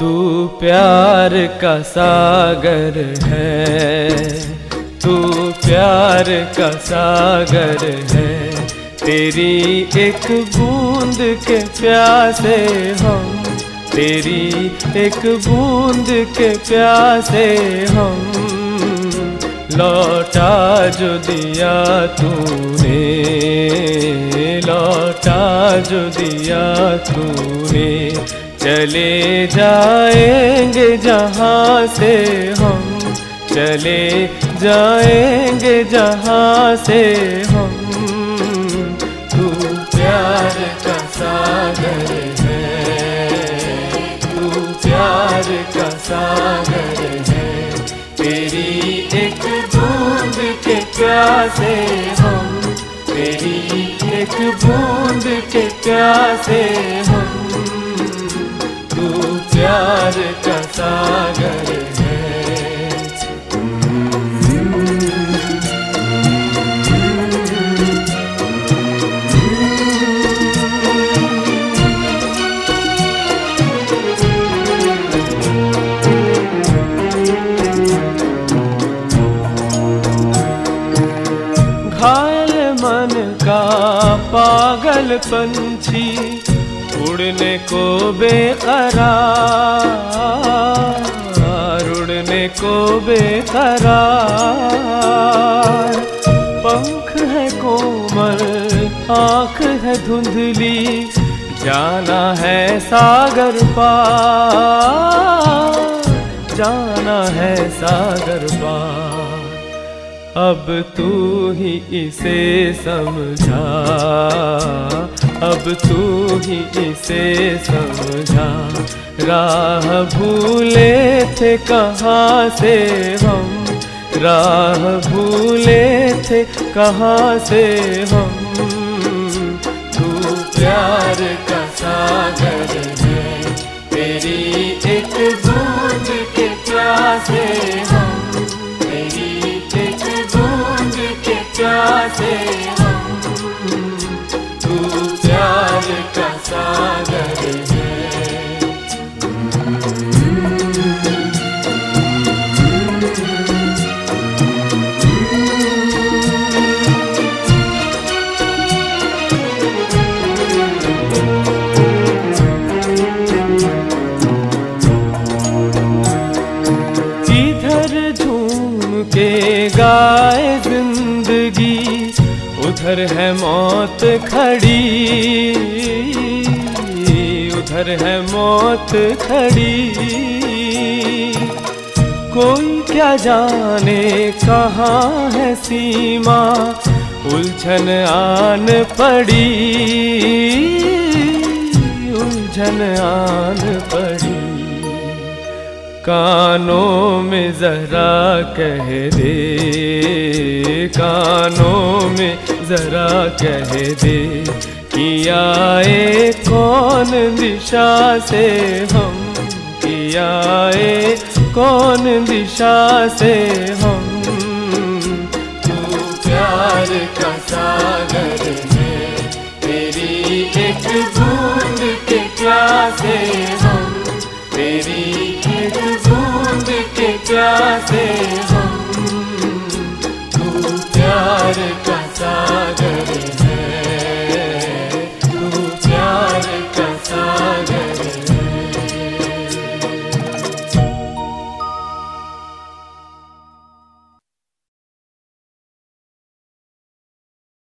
तू प्यार का सागर है। तू प्यार का सागर है। तेरी एक बूंद के प्यासे हम, तेरी एक बूंद के प्यासे हम। लौटा जो दिया तूने, लौटा जो दिया तूने चले जाएँगे जहाँ से हम। चले जाएँगे जहाँ से हम। तू प्यार का सागर है। तू प्यार का सागर है। तेरी एक बूंद के प्यासे हम। तेरी एक बूंद के प्यासे हम। तू प्यार का सागर मन का पागल पंछी उड़ने को बेकरार, उड़ने को बेकरार। पंख है कोमल, आँख है धुंधली, जाना है सागर पार, जाना है सागर पार। अब तू ही इसे समझा अब तू ही इसे समझा। राह भूले थे कहाँ से हम? राह भूले थे कहाँ से हम? तू प्यार का सागर है, तेरी एक बूंद के प्यासे हम। तेरी एक बूंद के प्यासे हम सागर इधर झूम ज़िंदगी उधर है मौत खड़ी, उधर है मौत खड़ी। कोई क्या जाने कहाँ है सीमा, उलझन आन पड़ी, उलझन आन पड़ी। कानों में जरा कह दे, कानों में जरा कह दे कि आए कौन दिशा से हम? कि आए कौन दिशा से हम? तू प्यार का सागर है, तेरी एक बूंद के प्यासे हम। तेरी एक बूंद के प्यासे हम। तू प्यार का सागर